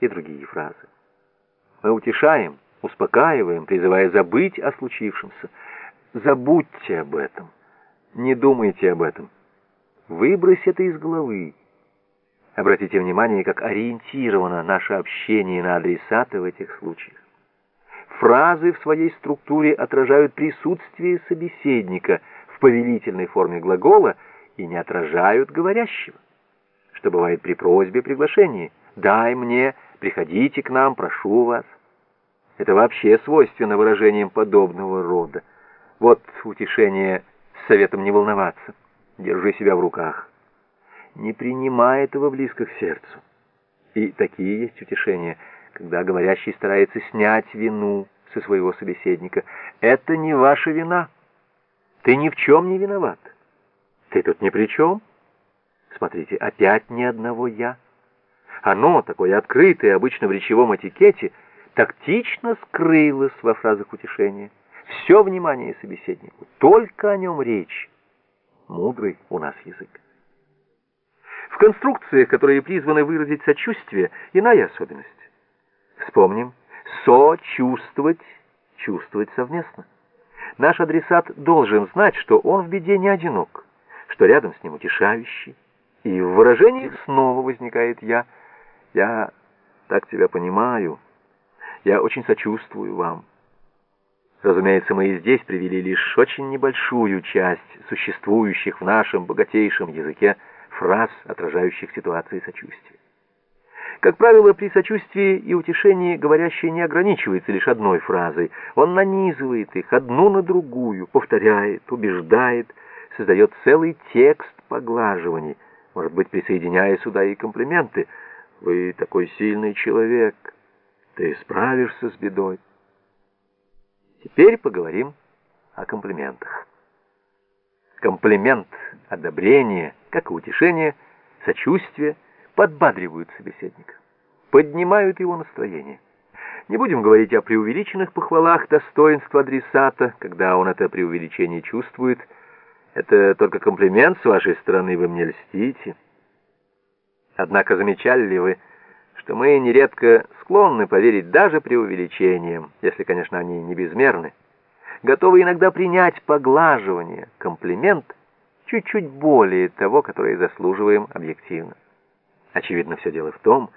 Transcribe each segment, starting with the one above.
и другие фразы. Мы утешаем, успокаиваем, призывая забыть о случившемся. Забудьте об этом. Не думайте об этом. Выбрось это из головы. Обратите внимание, как ориентировано наше общение на адресата в этих случаях. Фразы в своей структуре отражают присутствие собеседника в повелительной форме глагола и не отражают говорящего, что бывает при просьбе приглашении. «Дай мне», «Приходите к нам, прошу вас». Это вообще свойственно выражениям подобного рода. Вот утешение советом не волноваться. Держи себя в руках. Не принимай этого близко к сердцу. И такие есть утешения, когда говорящий старается снять вину со своего собеседника. Это не ваша вина. Ты ни в чем не виноват. Ты тут ни при чем. Смотрите, опять ни одного «я». Оно, такое открытое обычно в речевом этикете, тактично скрылось во фразах утешения. Все внимание собеседнику, только о нем речь. Мудрый у нас язык. В конструкциях, которые призваны выразить сочувствие, иная особенность. Вспомним, сочувствовать, чувствовать совместно. Наш адресат должен знать, что он в беде не одинок, что рядом с ним утешающий. И в выражении снова возникает «я». «Я так тебя понимаю. Я очень сочувствую вам». Разумеется, мы и здесь привели лишь очень небольшую часть существующих в нашем богатейшем языке фраз, отражающих ситуации сочувствия. Как правило, при сочувствии и утешении говорящий не ограничивается лишь одной фразой. Он нанизывает их одну на другую, повторяет, убеждает, создает целый текст поглаживаний, может быть, присоединяя сюда и комплименты. «Вы такой сильный человек, ты справишься с бедой». Теперь поговорим о комплиментах. Комплимент, одобрение, как и утешение, сочувствие подбадривают собеседника, поднимают его настроение. Не будем говорить о преувеличенных похвалах достоинства адресата, когда он это преувеличение чувствует. Это только комплимент с вашей стороны, вы мне льстите. Однако замечали ли вы, что мы нередко склонны поверить даже преувеличениям, если, конечно, они не безмерны, готовы иногда принять поглаживание, комплимент чуть-чуть более того, которое заслуживаем объективно. Очевидно, все дело в том,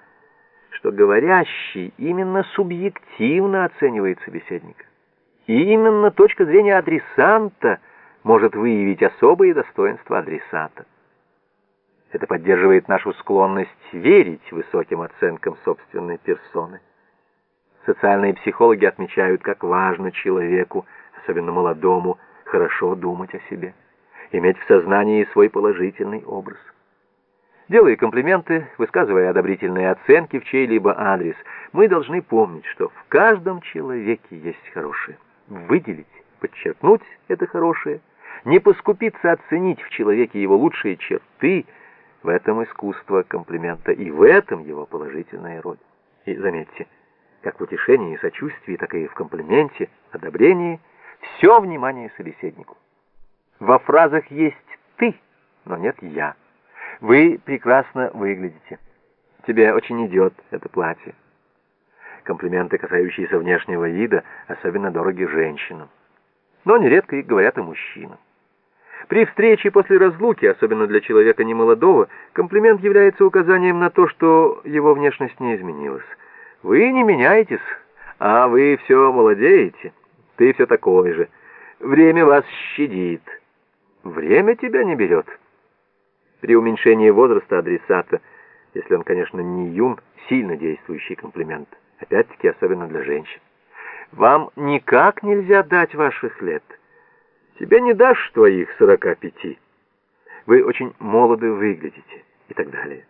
что говорящий именно субъективно оценивает собеседника. И именно точка зрения адресанта может выявить особые достоинства адресата. Это поддерживает нашу склонность верить высоким оценкам собственной персоны. Социальные психологи отмечают, как важно человеку, особенно молодому, хорошо думать о себе, иметь в сознании свой положительный образ. Делая комплименты, высказывая одобрительные оценки в чей-либо адрес, мы должны помнить, что в каждом человеке есть хорошее. Выделить, подчеркнуть это хорошее, не поскупиться оценить в человеке его лучшие черты – в этом искусство комплимента, и в этом его положительная роль. И заметьте, как в утешении и сочувствии, так и в комплименте, одобрении, все внимание собеседнику. Во фразах есть «ты», но нет «я». Вы прекрасно выглядите. Тебе очень идет это платье. Комплименты, касающиеся внешнего вида, особенно дороги женщинам. Но нередко их говорят и мужчинам. При встрече после разлуки, особенно для человека немолодого, комплимент является указанием на то, что его внешность не изменилась. Вы не меняетесь, а вы все молодеете. Ты все такой же. Время вас щадит. Время тебя не берет. При уменьшении возраста адресата, если он, конечно, не юн, сильно действующий комплимент. Опять-таки, особенно для женщин. Вам никак нельзя дать ваших лет. Тебе не дашь твоих сорока пяти. Вы очень молоды выглядите и так далее.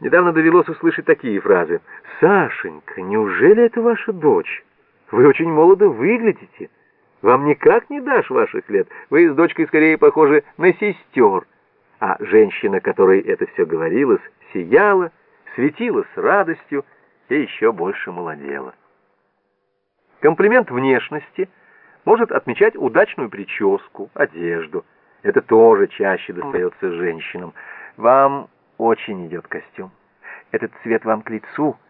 Недавно довелось услышать такие фразы. «Сашенька, неужели это ваша дочь? Вы очень молодо выглядите. Вам никак не дашь ваших лет. Вы с дочкой скорее похожи на сестер». А женщина, которой это все говорилось, сияла, светила с радостью и еще больше молодела. Комплимент внешности – может отмечать удачную прическу, одежду. Это тоже чаще достается женщинам. Вам очень идет костюм. Этот цвет вам к лицу —